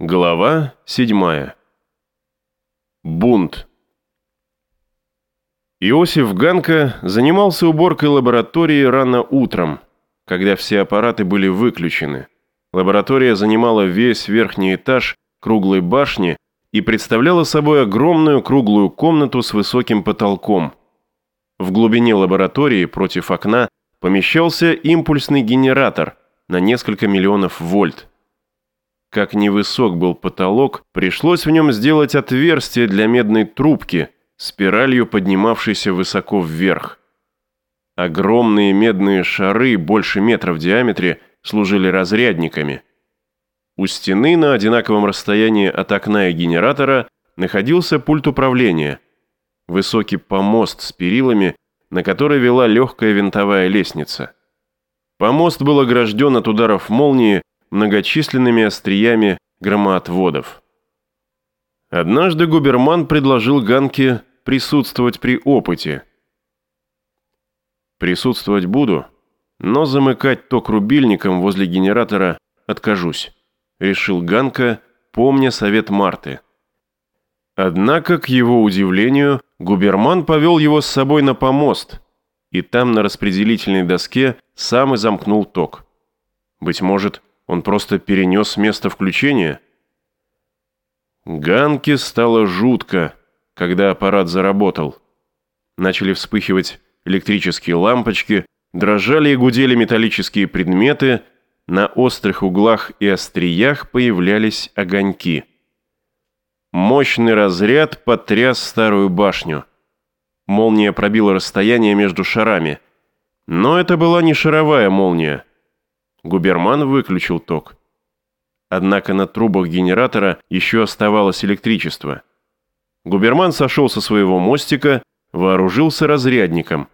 Глава 7. Бунт. Иосиф Ганка занимался уборкой лаборатории рано утром, когда все аппараты были выключены. Лаборатория занимала весь верхний этаж круглой башни и представляла собой огромную круглую комнату с высоким потолком. В глубине лаборатории против окна помещался импульсный генератор на несколько миллионов вольт. Как невысок был потолок, пришлось в нем сделать отверстие для медной трубки, спиралью поднимавшейся высоко вверх. Огромные медные шары, больше метра в диаметре, служили разрядниками. У стены на одинаковом расстоянии от окна и генератора находился пульт управления. Высокий помост с перилами, на который вела легкая винтовая лестница. Помост был огражден от ударов молнии многочисленными остриями громоотводов. Однажды губерман предложил Ганке присутствовать при опыте. Присутствовать буду, но замыкать ток рубильником возле генератора откажусь, решил Ганка, помня совет Марты. Однако, к его удивлению, губерман повел его с собой на помост, и там на распределительной доске сам и замкнул ток. Быть может, он просто перенес место включения? Ганке стало жутко, когда аппарат заработал. Начали вспыхивать электрические лампочки, дрожали и гудели металлические предметы, на острых углах и остриях появлялись огоньки. Мощный разряд потряс старую башню. Молния пробила расстояние между шарами. Но это была не шаровая молния. Губерман выключил ток. Однако на трубах генератора еще оставалось электричество. Губерман сошел со своего мостика, вооружился разрядником,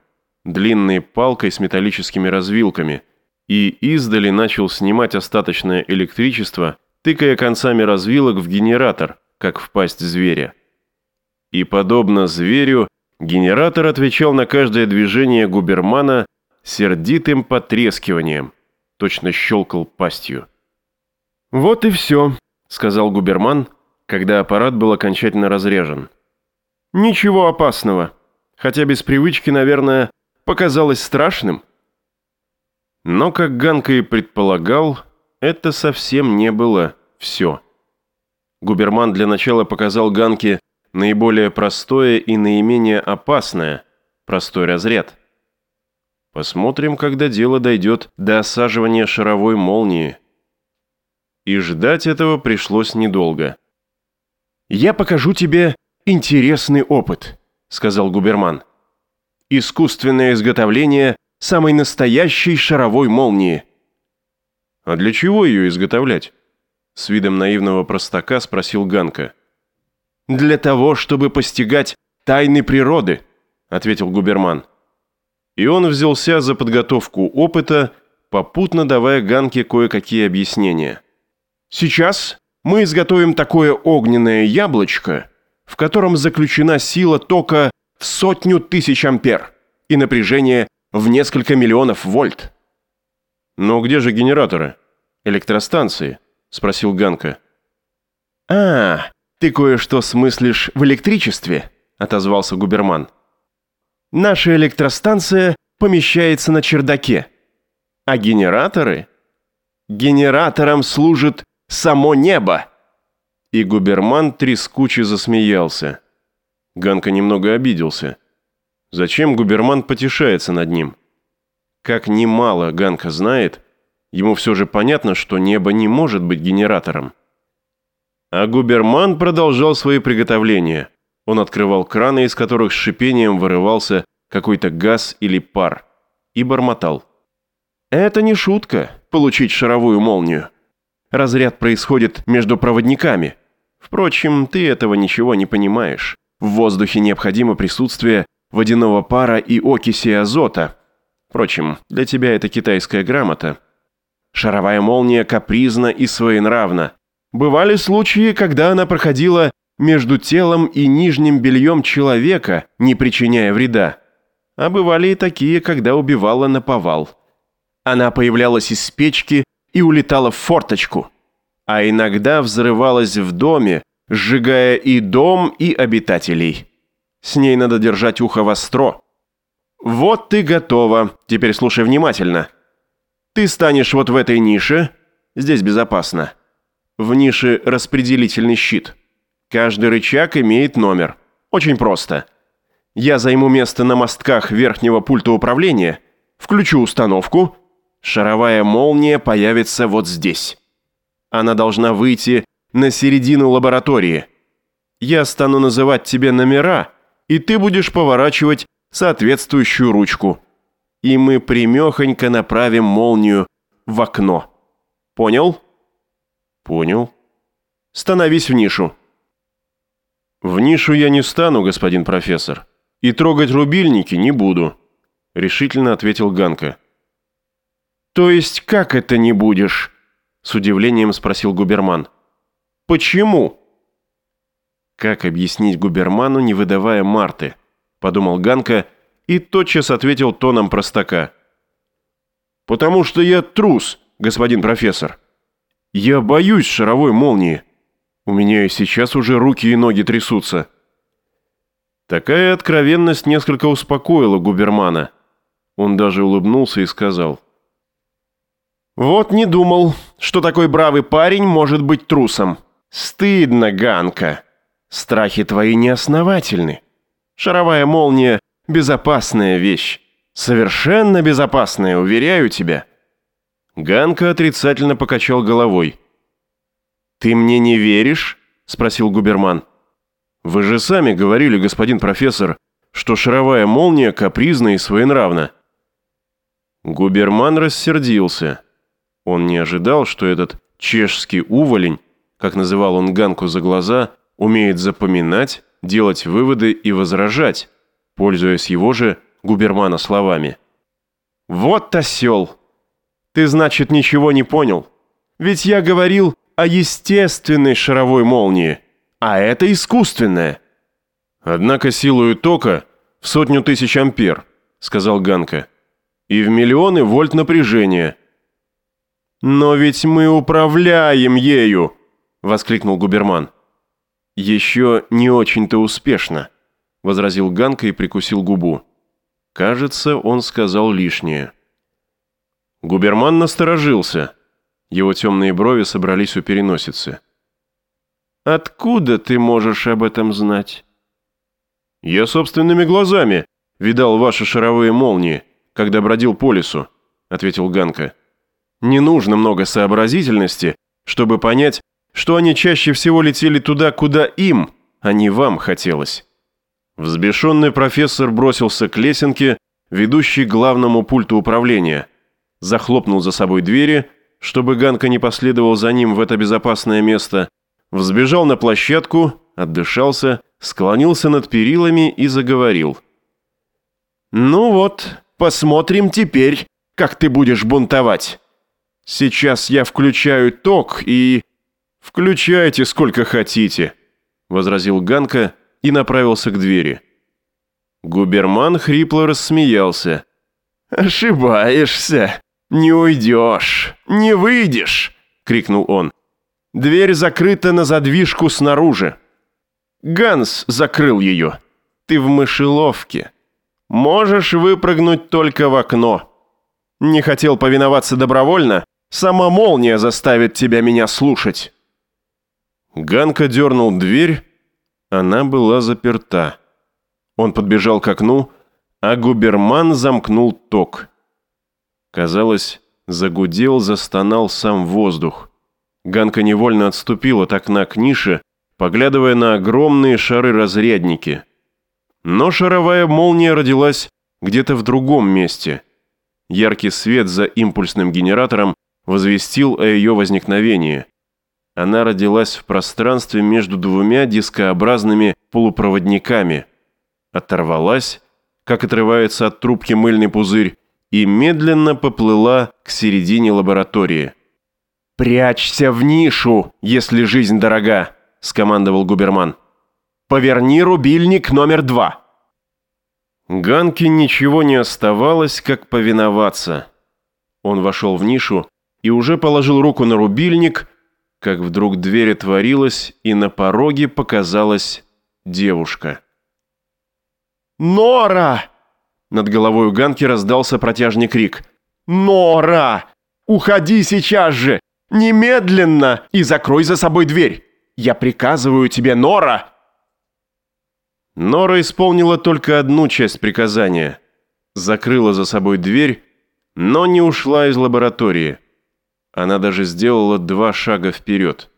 длинной палкой с металлическими развилками, и издали начал снимать остаточное электричество, тыкая концами развилок в генератор, как в пасть зверя. И, подобно зверю, генератор отвечал на каждое движение губермана сердитым потрескиванием – точно щелкал пастью. «Вот и все», — сказал губерман, когда аппарат был окончательно разряжен. «Ничего опасного, хотя без привычки, наверное, показалось страшным». Но, как Ганка и предполагал, это совсем не было все. Губерман для начала показал Ганке наиболее простое и наименее опасное, простой разряд – Посмотрим, когда дело дойдет до осаживания шаровой молнии. И ждать этого пришлось недолго. «Я покажу тебе интересный опыт», — сказал губерман. «Искусственное изготовление самой настоящей шаровой молнии». «А для чего ее изготовлять?» С видом наивного простака спросил Ганка. «Для того, чтобы постигать тайны природы», — ответил губерман и он взялся за подготовку опыта, попутно давая Ганке кое-какие объяснения. «Сейчас мы изготовим такое огненное яблочко, в котором заключена сила тока в сотню тысяч ампер и напряжение в несколько миллионов вольт». «Но где же генераторы? Электростанции?» – спросил Ганка. «А, ты кое-что смыслишь в электричестве?» – отозвался губерман. Наша электростанция помещается на чердаке. А генераторы? Генератором служит само небо. И губерман трескуче засмеялся. Ганка немного обиделся. Зачем губерман потешается над ним? Как немало Ганка знает, ему все же понятно, что небо не может быть генератором. А губерман продолжал свои приготовления – он открывал краны, из которых с шипением вырывался какой-то газ или пар, и бормотал. «Это не шутка, получить шаровую молнию. Разряд происходит между проводниками. Впрочем, ты этого ничего не понимаешь. В воздухе необходимо присутствие водяного пара и окиси азота. Впрочем, для тебя это китайская грамота. Шаровая молния капризна и своенравна. Бывали случаи, когда она проходила между телом и нижним бельем человека, не причиняя вреда. А бывали и такие, когда убивала на повал. Она появлялась из печки и улетала в форточку. а иногда взрывалась в доме, сжигая и дом, и обитателей. С ней надо держать ухо востро. Вот ты готова. Теперь слушай внимательно. Ты станешь вот в этой нише. Здесь безопасно. В нише распределительный щит. Каждый рычаг имеет номер. Очень просто. Я займу место на мостках верхнего пульта управления, включу установку, шаровая молния появится вот здесь. Она должна выйти на середину лаборатории. Я стану называть тебе номера, и ты будешь поворачивать соответствующую ручку. И мы примехонько направим молнию в окно. Понял? Понял. Становись в нишу. «В нишу я не стану, господин профессор, и трогать рубильники не буду», — решительно ответил Ганка. «То есть как это не будешь?» — с удивлением спросил Губерман. «Почему?» «Как объяснить Губерману, не выдавая Марты?» — подумал Ганка и тотчас ответил тоном простака. «Потому что я трус, господин профессор. Я боюсь шаровой молнии». У меня и сейчас уже руки и ноги трясутся». Такая откровенность несколько успокоила губермана. Он даже улыбнулся и сказал. «Вот не думал, что такой бравый парень может быть трусом. Стыдно, Ганка. Страхи твои неосновательны. Шаровая молния – безопасная вещь. Совершенно безопасная, уверяю тебя». Ганка отрицательно покачал головой. «Ты мне не веришь?» – спросил губерман. «Вы же сами говорили, господин профессор, что шаровая молния капризна и своенравна». Губерман рассердился. Он не ожидал, что этот чешский уволень, как называл он Ганку за глаза, умеет запоминать, делать выводы и возражать, пользуясь его же губермана словами. «Вот осел! Ты, значит, ничего не понял? Ведь я говорил, о естественной шаровой молнии, а это искусственная. Однако силою тока в сотню тысяч ампер, сказал Ганка, и в миллионы вольт напряжения. Но ведь мы управляем ею, воскликнул губерман. Еще не очень-то успешно, возразил Ганка и прикусил губу. Кажется, он сказал лишнее. Губерман насторожился – его темные брови собрались у переносицы. «Откуда ты можешь об этом знать?» «Я собственными глазами видал ваши шаровые молнии, когда бродил по лесу», — ответил Ганка. «Не нужно много сообразительности, чтобы понять, что они чаще всего летели туда, куда им, а не вам хотелось». Взбешенный профессор бросился к лесенке, ведущей к главному пульту управления, захлопнул за собой двери чтобы Ганка не последовал за ним в это безопасное место, взбежал на площадку, отдышался, склонился над перилами и заговорил. «Ну вот, посмотрим теперь, как ты будешь бунтовать. Сейчас я включаю ток и...» «Включайте сколько хотите», — возразил Ганка и направился к двери. Губерман хрипло рассмеялся. «Ошибаешься. «Не уйдешь, не выйдешь!» — крикнул он. «Дверь закрыта на задвижку снаружи. Ганс закрыл ее. Ты в мышеловке. Можешь выпрыгнуть только в окно. Не хотел повиноваться добровольно? Сама молния заставит тебя меня слушать». Ганка дернул дверь. Она была заперта. Он подбежал к окну, а губерман замкнул ток. Казалось, загудел, застонал сам воздух. Ганка невольно отступила от окна к нише, поглядывая на огромные шары-разрядники. Но шаровая молния родилась где-то в другом месте. Яркий свет за импульсным генератором возвестил о ее возникновении. Она родилась в пространстве между двумя дискообразными полупроводниками. Оторвалась, как отрывается от трубки мыльный пузырь, и медленно поплыла к середине лаборатории. «Прячься в нишу, если жизнь дорога», – скомандовал губерман. «Поверни рубильник номер два». Ганке ничего не оставалось, как повиноваться. Он вошел в нишу и уже положил руку на рубильник, как вдруг дверь отворилась, и на пороге показалась девушка. «Нора!» Над головой у Ганки раздался протяжный крик. «Нора! Уходи сейчас же! Немедленно! И закрой за собой дверь! Я приказываю тебе, Нора!» Нора исполнила только одну часть приказания. Закрыла за собой дверь, но не ушла из лаборатории. Она даже сделала два шага вперед.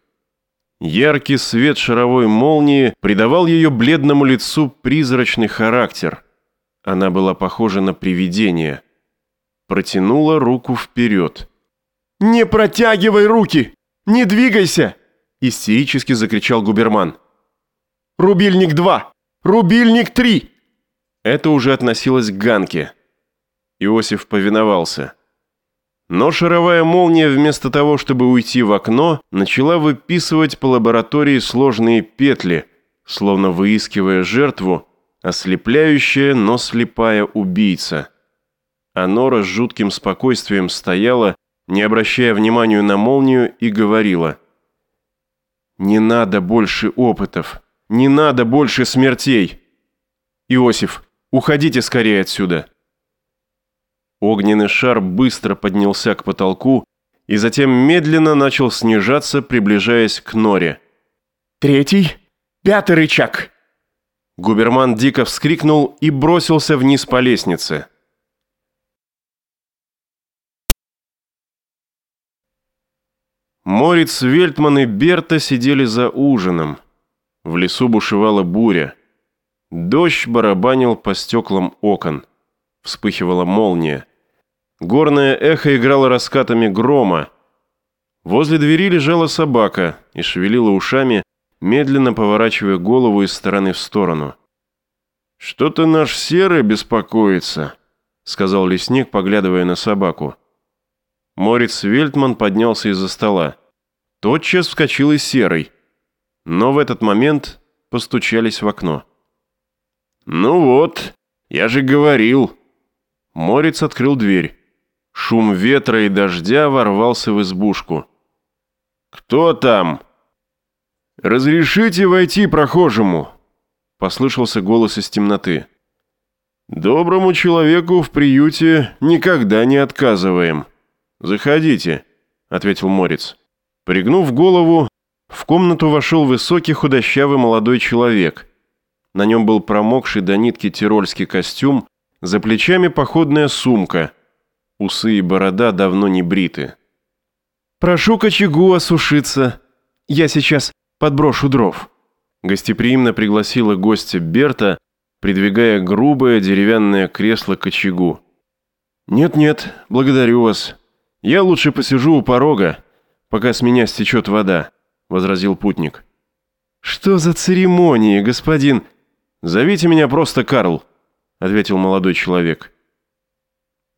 Яркий свет шаровой молнии придавал ее бледному лицу призрачный характер. Она была похожа на привидение. Протянула руку вперед. «Не протягивай руки! Не двигайся!» Истерически закричал губерман. «Рубильник 2! Рубильник 3!» Это уже относилось к Ганке. Иосиф повиновался. Но шаровая молния вместо того, чтобы уйти в окно, начала выписывать по лаборатории сложные петли, словно выискивая жертву, ослепляющая, но слепая убийца. А Нора с жутким спокойствием стояла, не обращая внимания на молнию, и говорила. «Не надо больше опытов, не надо больше смертей! Иосиф, уходите скорее отсюда!» Огненный шар быстро поднялся к потолку и затем медленно начал снижаться, приближаясь к норе. «Третий, пятый рычаг!» Губерман дико вскрикнул и бросился вниз по лестнице. Морец, Вельтман и Берта сидели за ужином. В лесу бушевала буря. Дождь барабанил по стеклам окон. Вспыхивала молния. Горное эхо играло раскатами грома. Возле двери лежала собака и шевелила ушами, медленно поворачивая голову из стороны в сторону. «Что-то наш серый беспокоится», — сказал лесник, поглядывая на собаку. Морец Вельтман поднялся из-за стола. Тотчас вскочил и серый. Но в этот момент постучались в окно. «Ну вот, я же говорил», Морец открыл дверь. Шум ветра и дождя ворвался в избушку. «Кто там?» «Разрешите войти прохожему?» Послышался голос из темноты. «Доброму человеку в приюте никогда не отказываем. Заходите», — ответил Морец. Пригнув голову, в комнату вошел высокий худощавый молодой человек. На нем был промокший до нитки тирольский костюм за плечами походная сумка. Усы и борода давно не бриты. «Прошу к очагу осушиться. Я сейчас подброшу дров». Гостеприимно пригласила гостя Берта, придвигая грубое деревянное кресло к очагу. «Нет-нет, благодарю вас. Я лучше посижу у порога, пока с меня стечет вода», — возразил путник. «Что за церемонии, господин? Зовите меня просто Карл». — ответил молодой человек.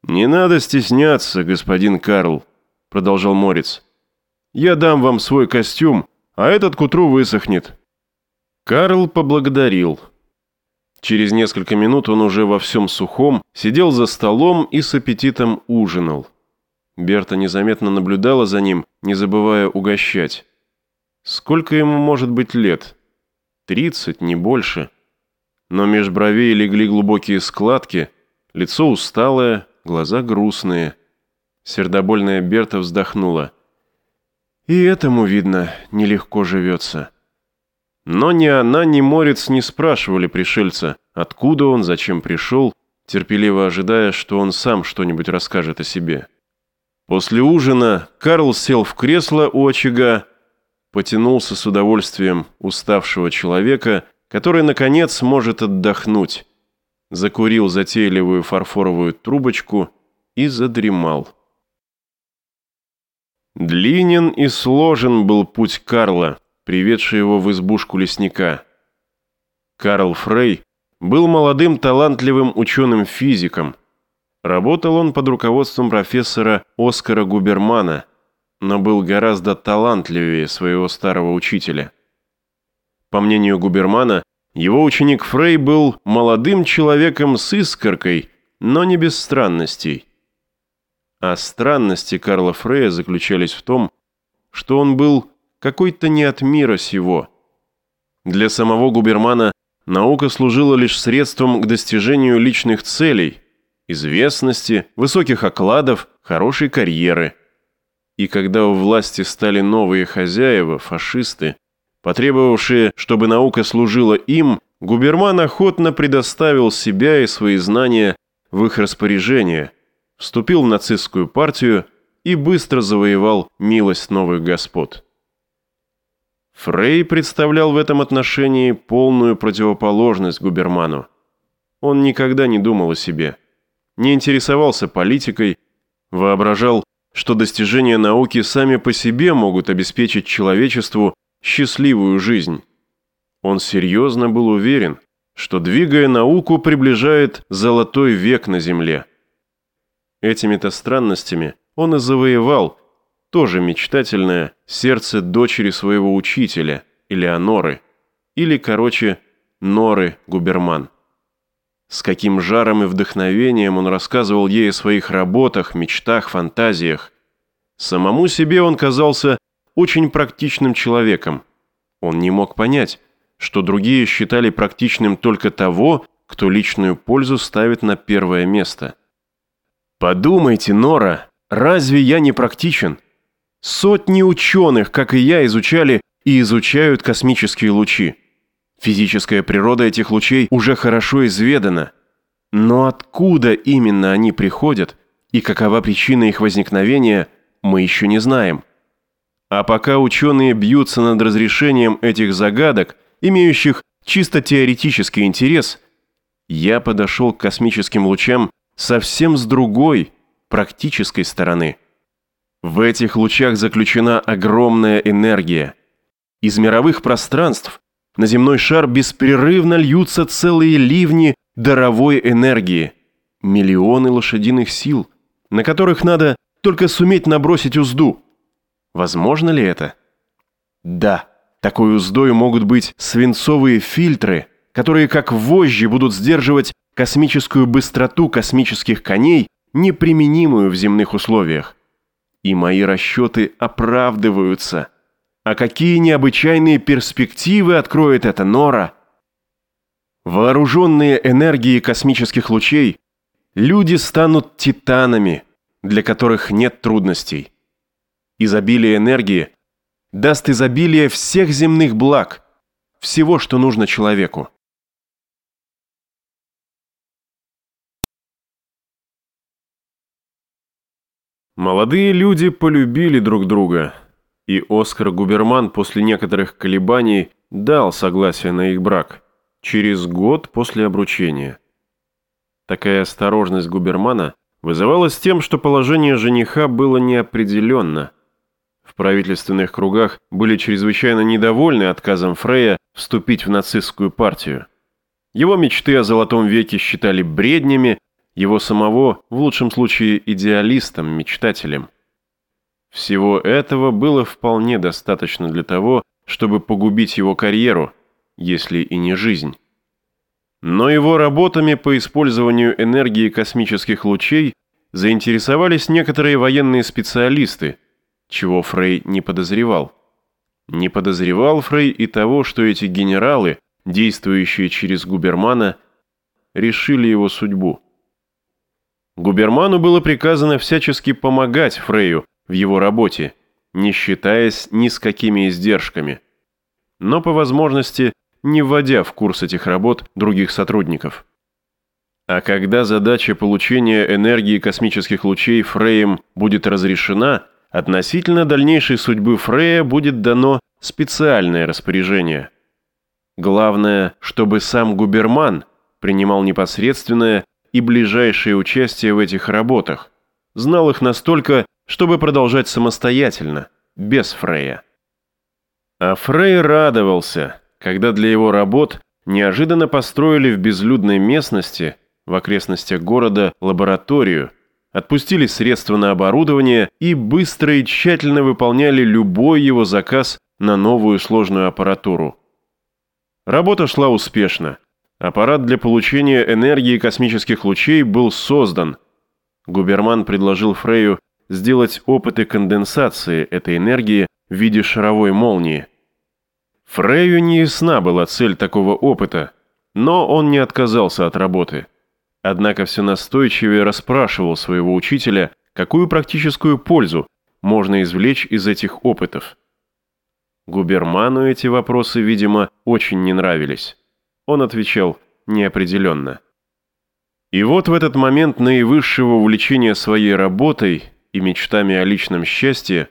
«Не надо стесняться, господин Карл», — продолжал Морец. «Я дам вам свой костюм, а этот к утру высохнет». Карл поблагодарил. Через несколько минут он уже во всем сухом сидел за столом и с аппетитом ужинал. Берта незаметно наблюдала за ним, не забывая угощать. Сколько ему может быть лет? Тридцать, не больше но меж бровей легли глубокие складки, лицо усталое, глаза грустные. Сердобольная Берта вздохнула. И этому, видно, нелегко живется. Но ни она, ни Морец не спрашивали пришельца, откуда он, зачем пришел, терпеливо ожидая, что он сам что-нибудь расскажет о себе. После ужина Карл сел в кресло у очага, потянулся с удовольствием уставшего человека который, наконец, может отдохнуть. Закурил затейливую фарфоровую трубочку и задремал. Длинен и сложен был путь Карла, приведший его в избушку лесника. Карл Фрей был молодым талантливым ученым-физиком. Работал он под руководством профессора Оскара Губермана, но был гораздо талантливее своего старого учителя – по мнению Губермана, его ученик Фрей был молодым человеком с искоркой, но не без странностей. А странности Карла Фрея заключались в том, что он был какой-то не от мира сего. Для самого Губермана наука служила лишь средством к достижению личных целей, известности, высоких окладов, хорошей карьеры. И когда у власти стали новые хозяева, фашисты, потребовавшие, чтобы наука служила им, Губерман охотно предоставил себя и свои знания в их распоряжение, вступил в нацистскую партию и быстро завоевал милость новых господ. Фрей представлял в этом отношении полную противоположность Губерману. Он никогда не думал о себе, не интересовался политикой, воображал, что достижения науки сами по себе могут обеспечить человечеству счастливую жизнь. Он серьезно был уверен, что, двигая науку, приближает золотой век на Земле. Этими-то странностями он и завоевал, тоже мечтательное, сердце дочери своего учителя, Элеоноры, или, короче, Норы Губерман. С каким жаром и вдохновением он рассказывал ей о своих работах, мечтах, фантазиях. Самому себе он казался очень практичным человеком. Он не мог понять, что другие считали практичным только того, кто личную пользу ставит на первое место. Подумайте, Нора, разве я не практичен? Сотни ученых, как и я, изучали и изучают космические лучи. Физическая природа этих лучей уже хорошо изведана. Но откуда именно они приходят и какова причина их возникновения, мы еще не знаем. А пока ученые бьются над разрешением этих загадок – имеющих чисто теоретический интерес, я подошел к космическим лучам совсем с другой, практической стороны. В этих лучах заключена огромная энергия. Из мировых пространств на земной шар беспрерывно льются целые ливни даровой энергии, миллионы лошадиных сил, на которых надо только суметь набросить узду. Возможно ли это? Да. Такой уздой могут быть свинцовые фильтры, которые как вожжи будут сдерживать космическую быстроту космических коней, неприменимую в земных условиях. И мои расчеты оправдываются. А какие необычайные перспективы откроет эта нора? Вооруженные энергией космических лучей, люди станут титанами, для которых нет трудностей. Изобилие энергии даст изобилие всех земных благ, всего, что нужно человеку. Молодые люди полюбили друг друга, и Оскар Губерман после некоторых колебаний дал согласие на их брак через год после обручения. Такая осторожность Губермана вызывалась тем, что положение жениха было неопределенно – в правительственных кругах были чрезвычайно недовольны отказом Фрея вступить в нацистскую партию. Его мечты о золотом веке считали бреднями, его самого, в лучшем случае, идеалистом, мечтателем. Всего этого было вполне достаточно для того, чтобы погубить его карьеру, если и не жизнь. Но его работами по использованию энергии космических лучей заинтересовались некоторые военные специалисты – чего Фрей не подозревал. Не подозревал Фрей и того, что эти генералы, действующие через Губермана, решили его судьбу. Губерману было приказано всячески помогать Фрею в его работе, не считаясь ни с какими издержками, но по возможности не вводя в курс этих работ других сотрудников. А когда задача получения энергии космических лучей Фреем будет разрешена – Относительно дальнейшей судьбы Фрея будет дано специальное распоряжение. Главное, чтобы сам Губерман принимал непосредственное и ближайшее участие в этих работах, знал их настолько, чтобы продолжать самостоятельно, без Фрея. А Фрей радовался, когда для его работ неожиданно построили в безлюдной местности, в окрестностях города, лабораторию – отпустили средства на оборудование и быстро и тщательно выполняли любой его заказ на новую сложную аппаратуру. Работа шла успешно. Аппарат для получения энергии космических лучей был создан. Губерман предложил Фрею сделать опыты конденсации этой энергии в виде шаровой молнии. Фрейю не ясна была цель такого опыта, но он не отказался от работы. Однако все настойчивее расспрашивал своего учителя, какую практическую пользу можно извлечь из этих опытов. Губерману эти вопросы, видимо, очень не нравились. Он отвечал неопределенно. И вот в этот момент наивысшего увлечения своей работой и мечтами о личном счастье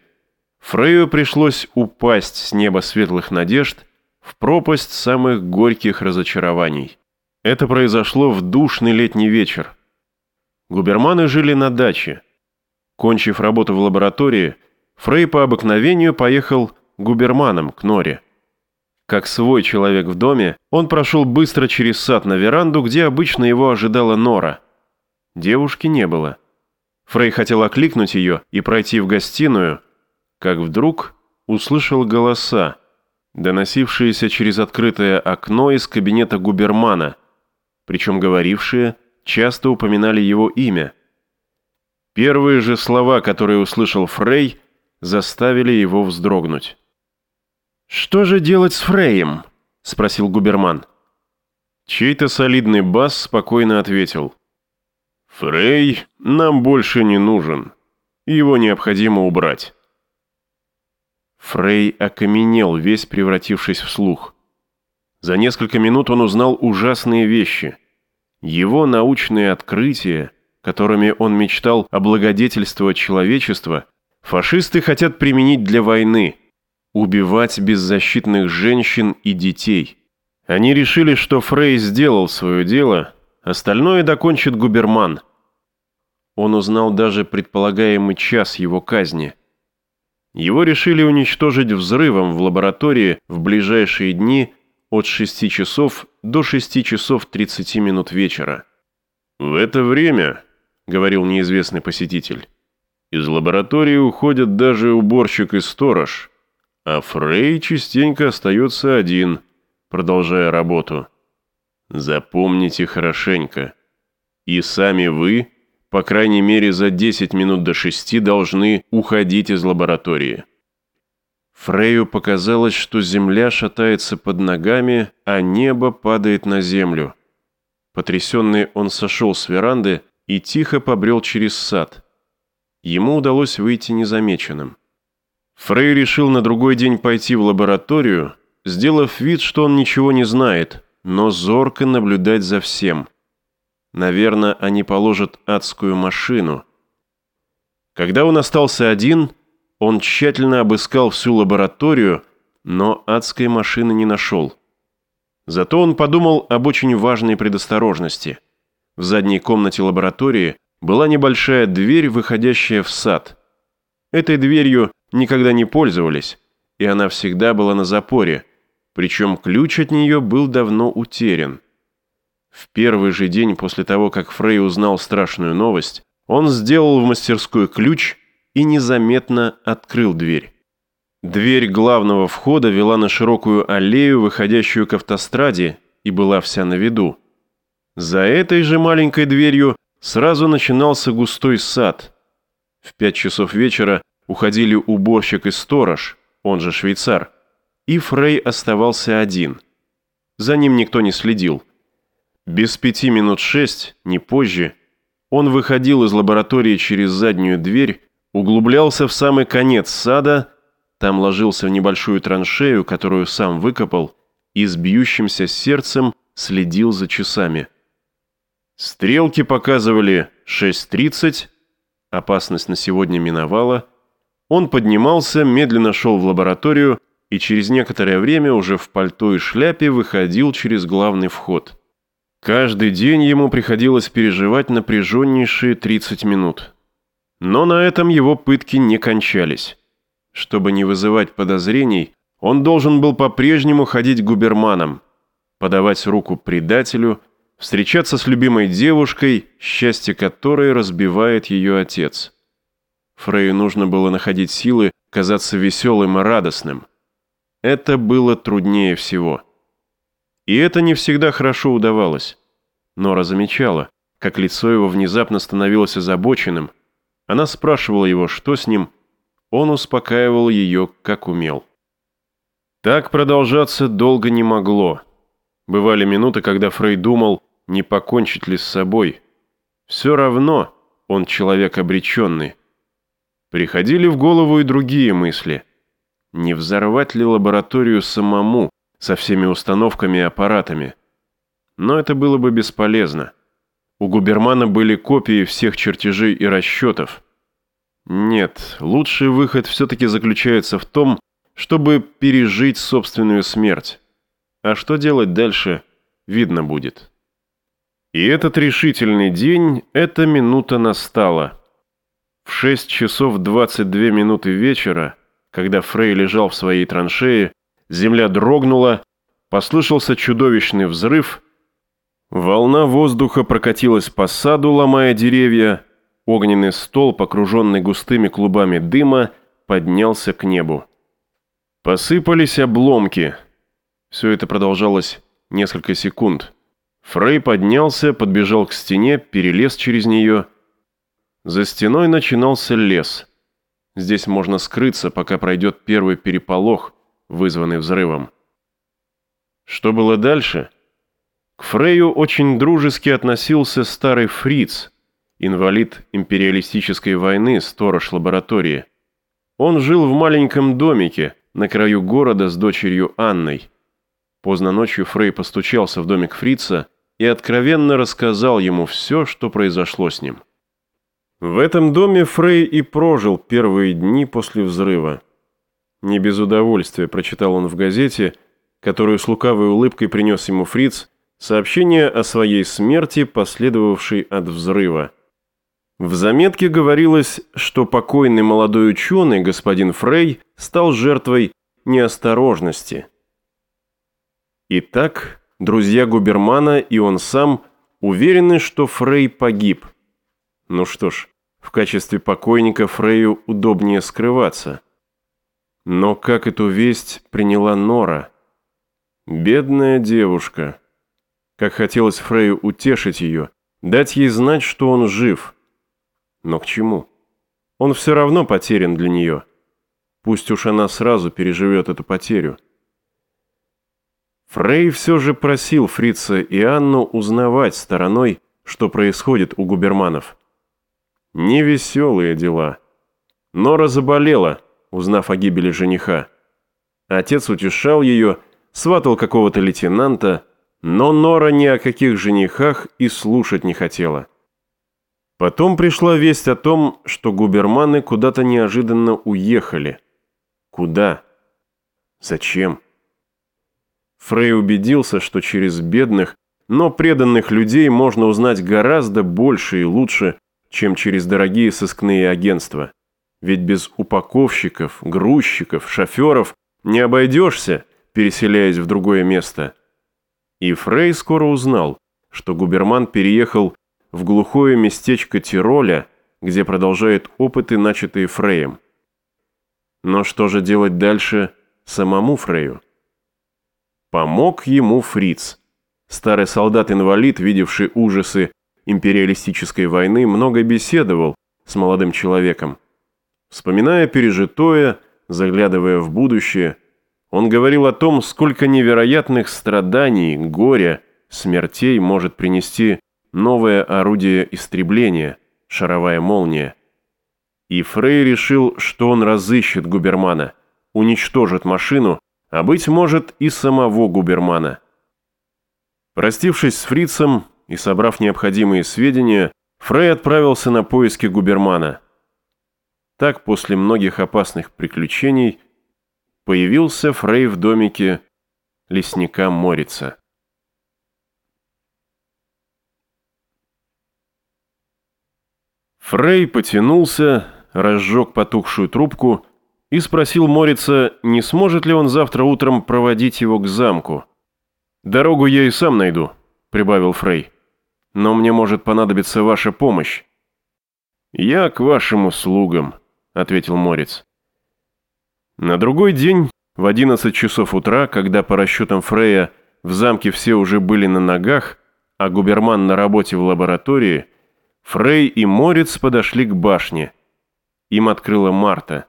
Фрейю пришлось упасть с неба светлых надежд в пропасть самых горьких разочарований. Это произошло в душный летний вечер. Губерманы жили на даче. Кончив работу в лаборатории, Фрей по обыкновению поехал губерманом к Норе. Как свой человек в доме, он прошел быстро через сад на веранду, где обычно его ожидала Нора. Девушки не было. Фрей хотел окликнуть ее и пройти в гостиную, как вдруг услышал голоса, доносившиеся через открытое окно из кабинета губермана, причем говорившие часто упоминали его имя. Первые же слова, которые услышал Фрей, заставили его вздрогнуть. «Что же делать с Фреем?» – спросил губерман. Чей-то солидный бас спокойно ответил. «Фрей нам больше не нужен. Его необходимо убрать». Фрей окаменел, весь превратившись в слух. За несколько минут он узнал ужасные вещи. Его научные открытия, которыми он мечтал облагодетельствовать человечество, фашисты хотят применить для войны – убивать беззащитных женщин и детей. Они решили, что Фрей сделал свое дело, остальное докончит губерман. Он узнал даже предполагаемый час его казни. Его решили уничтожить взрывом в лаборатории в ближайшие дни от 6 часов до 6 часов 30 минут вечера. «В это время», — говорил неизвестный посетитель, — «из лаборатории уходят даже уборщик и сторож» а Фрей частенько остается один, продолжая работу. Запомните хорошенько. И сами вы, по крайней мере за 10 минут до 6, должны уходить из лаборатории. Фрею показалось, что земля шатается под ногами, а небо падает на землю. Потрясенный он сошел с веранды и тихо побрел через сад. Ему удалось выйти незамеченным. Фрей решил на другой день пойти в лабораторию, сделав вид, что он ничего не знает, но зорко наблюдать за всем. Наверное, они положат адскую машину. Когда он остался один, он тщательно обыскал всю лабораторию, но адской машины не нашел. Зато он подумал об очень важной предосторожности. В задней комнате лаборатории была небольшая дверь, выходящая в сад. Этой дверью никогда не пользовались, и она всегда была на запоре, причем ключ от нее был давно утерян. В первый же день после того, как Фрей узнал страшную новость, он сделал в мастерской ключ и незаметно открыл дверь. Дверь главного входа вела на широкую аллею, выходящую к автостраде, и была вся на виду. За этой же маленькой дверью сразу начинался густой сад. В пять часов вечера уходили уборщик и сторож, он же швейцар, и Фрей оставался один. За ним никто не следил. Без пяти минут шесть, не позже, он выходил из лаборатории через заднюю дверь, углублялся в самый конец сада, там ложился в небольшую траншею, которую сам выкопал, и с бьющимся сердцем следил за часами. Стрелки показывали 6.30, опасность на сегодня миновала – он поднимался, медленно шел в лабораторию и через некоторое время уже в пальто и шляпе выходил через главный вход. Каждый день ему приходилось переживать напряженнейшие 30 минут. Но на этом его пытки не кончались. Чтобы не вызывать подозрений, он должен был по-прежнему ходить губерманом, подавать руку предателю, встречаться с любимой девушкой, счастье которой разбивает ее отец. Фрею нужно было находить силы казаться веселым и радостным. Это было труднее всего. И это не всегда хорошо удавалось. Нора замечала, как лицо его внезапно становилось озабоченным. Она спрашивала его, что с ним. он успокаивал ее, как умел. Так продолжаться долго не могло. Бывали минуты, когда Фрей думал, не покончить ли с собой. Все равно он человек обреченный. Приходили в голову и другие мысли. Не взорвать ли лабораторию самому, со всеми установками и аппаратами? Но это было бы бесполезно. У Губермана были копии всех чертежей и расчетов. Нет, лучший выход все-таки заключается в том, чтобы пережить собственную смерть. А что делать дальше, видно будет. И этот решительный день, эта минута настала. В 6 часов 22 минуты вечера, когда Фрей лежал в своей траншее, земля дрогнула, послышался чудовищный взрыв – Волна воздуха прокатилась по саду, ломая деревья. Огненный стол, покруженный густыми клубами дыма, поднялся к небу. Посыпались обломки. Все это продолжалось несколько секунд. Фрей поднялся, подбежал к стене, перелез через нее. За стеной начинался лес. Здесь можно скрыться, пока пройдет первый переполох, вызванный взрывом. Что было дальше – к Фрею очень дружески относился старый фриц, инвалид империалистической войны, сторож лаборатории. Он жил в маленьком домике на краю города с дочерью Анной. Поздно ночью Фрей постучался в домик фрица и откровенно рассказал ему все, что произошло с ним. В этом доме Фрей и прожил первые дни после взрыва. Не без удовольствия прочитал он в газете, которую с лукавой улыбкой принес ему фриц, Сообщение о своей смерти, последовавшей от взрыва. В заметке говорилось, что покойный молодой ученый, господин Фрей, стал жертвой неосторожности. Итак, друзья Губермана и он сам уверены, что Фрей погиб. Ну что ж, в качестве покойника Фрею удобнее скрываться. Но как эту весть приняла Нора? Бедная девушка. Как хотелось Фрею утешить ее, дать ей знать, что он жив. Но к чему? Он все равно потерян для нее. Пусть уж она сразу переживет эту потерю. Фрей все же просил Фрица и Анну узнавать стороной, что происходит у губерманов. Невеселые дела. Нора заболела, узнав о гибели жениха. Отец утешал ее, сватал какого-то лейтенанта, но Нора ни о каких женихах и слушать не хотела. Потом пришла весть о том, что губерманы куда-то неожиданно уехали. Куда? Зачем? Фрей убедился, что через бедных, но преданных людей можно узнать гораздо больше и лучше, чем через дорогие сыскные агентства. Ведь без упаковщиков, грузчиков, шоферов не обойдешься, переселяясь в другое место – и Фрей скоро узнал, что Губерман переехал в глухое местечко Тироля, где продолжает опыты, начатые Фреем. Но что же делать дальше самому Фрею? Помог ему Фриц. Старый солдат-инвалид, видевший ужасы империалистической войны, много беседовал с молодым человеком. Вспоминая пережитое, заглядывая в будущее – он говорил о том, сколько невероятных страданий, горя, смертей может принести новое орудие истребления, шаровая молния. И Фрей решил, что он разыщет Губермана, уничтожит машину, а, быть может, и самого Губермана. Простившись с фрицем и собрав необходимые сведения, Фрей отправился на поиски Губермана. Так, после многих опасных приключений, появился Фрей в домике лесника Морица. Фрей потянулся, разжег потухшую трубку и спросил Морица, не сможет ли он завтра утром проводить его к замку. «Дорогу я и сам найду», — прибавил Фрей. «Но мне может понадобиться ваша помощь». «Я к вашим услугам», — ответил Морец. На другой день, в 11 часов утра, когда по расчетам Фрея в замке все уже были на ногах, а губерман на работе в лаборатории, Фрей и Морец подошли к башне. Им открыла Марта.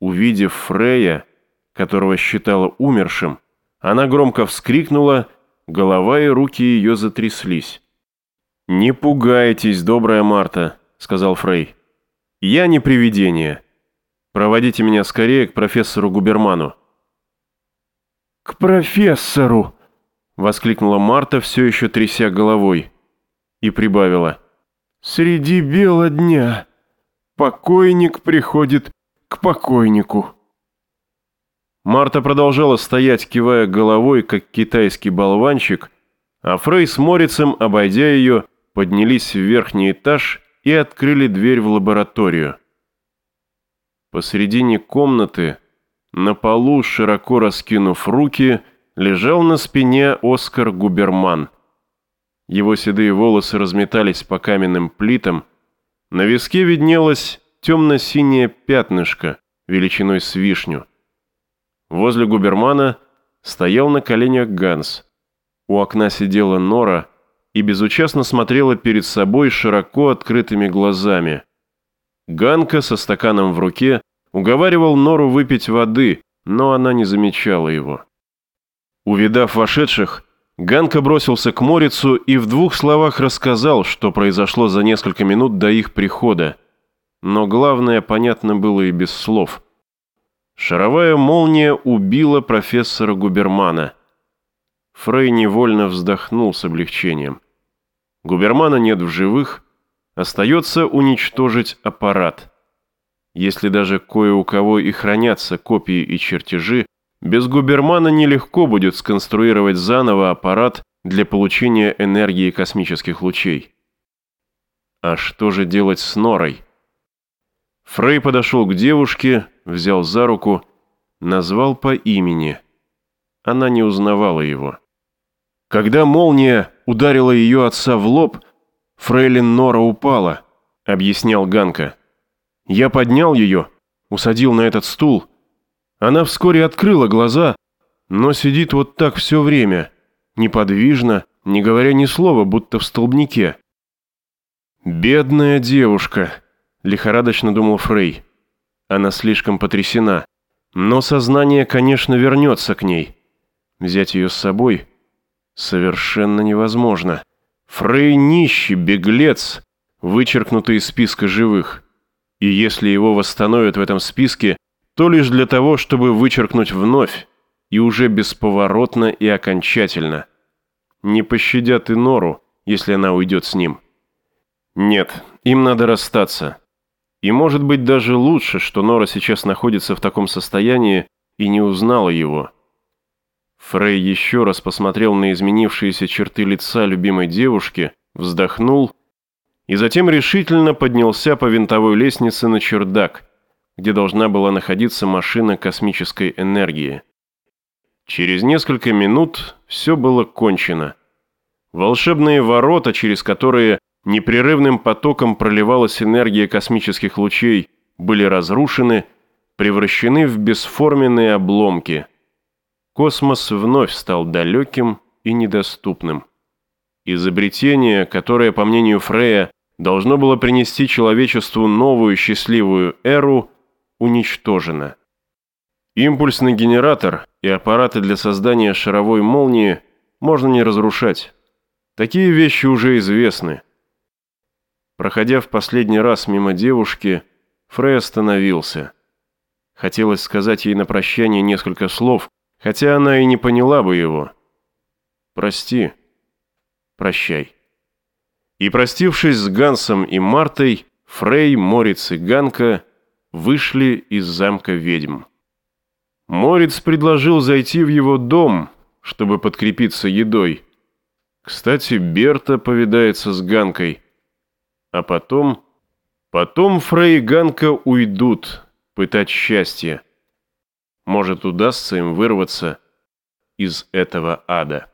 Увидев Фрея, которого считала умершим, она громко вскрикнула, голова и руки ее затряслись. «Не пугайтесь, добрая Марта», — сказал Фрей. «Я не привидение. Проводите меня скорее к профессору Губерману». «К профессору!» — воскликнула Марта, все еще тряся головой, и прибавила. «Среди бела дня покойник приходит к покойнику». Марта продолжала стоять, кивая головой, как китайский болванчик, а Фрей с Морицем, обойдя ее, поднялись в верхний этаж и открыли дверь в лабораторию. Посредине комнаты, на полу, широко раскинув руки, лежал на спине Оскар Губерман. Его седые волосы разметались по каменным плитам, на виске виднелось темно-синее пятнышко величиной с вишню. Возле губермана стоял на коленях Ганс. У окна сидела Нора и безучастно смотрела перед собой широко открытыми глазами. Ганка со стаканом в руке уговаривал Нору выпить воды, но она не замечала его. Увидав вошедших, Ганка бросился к Морицу и в двух словах рассказал, что произошло за несколько минут до их прихода. Но главное понятно было и без слов – Шаровая молния убила профессора Губермана. Фрей невольно вздохнул с облегчением. Губермана нет в живых, остается уничтожить аппарат. Если даже кое у кого и хранятся копии и чертежи, без Губермана нелегко будет сконструировать заново аппарат для получения энергии космических лучей. А что же делать с Норой? Фрей подошел к девушке, взял за руку, назвал по имени. Она не узнавала его. Когда молния ударила ее отца в лоб, фрейлин Нора упала, объяснял Ганка. Я поднял ее, усадил на этот стул. Она вскоре открыла глаза, но сидит вот так все время, неподвижно, не говоря ни слова, будто в столбнике. «Бедная девушка», — лихорадочно думал Фрей. Она слишком потрясена. Но сознание, конечно, вернется к ней. Взять ее с собой совершенно невозможно. Фрей нищий, беглец, вычеркнутый из списка живых. И если его восстановят в этом списке, то лишь для того, чтобы вычеркнуть вновь, и уже бесповоротно и окончательно. Не пощадят и Нору, если она уйдет с ним. Нет, им надо расстаться. И может быть даже лучше, что Нора сейчас находится в таком состоянии и не узнала его. Фрей еще раз посмотрел на изменившиеся черты лица любимой девушки, вздохнул и затем решительно поднялся по винтовой лестнице на чердак, где должна была находиться машина космической энергии. Через несколько минут все было кончено. Волшебные ворота, через которые непрерывным потоком проливалась энергия космических лучей, были разрушены, превращены в бесформенные обломки. Космос вновь стал далеким и недоступным. Изобретение, которое, по мнению Фрея, должно было принести человечеству новую счастливую эру, уничтожено. Импульсный генератор и аппараты для создания шаровой молнии можно не разрушать. Такие вещи уже известны – Проходя в последний раз мимо девушки, Фрей остановился. Хотелось сказать ей на прощание несколько слов, хотя она и не поняла бы его. «Прости. Прощай». И простившись с Гансом и Мартой, Фрей, Морец и Ганка вышли из замка ведьм. Морец предложил зайти в его дом, чтобы подкрепиться едой. Кстати, Берта повидается с Ганкой – а потом... Потом Фрей и Ганка уйдут пытать счастье. Может, удастся им вырваться из этого ада.